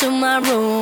to my room.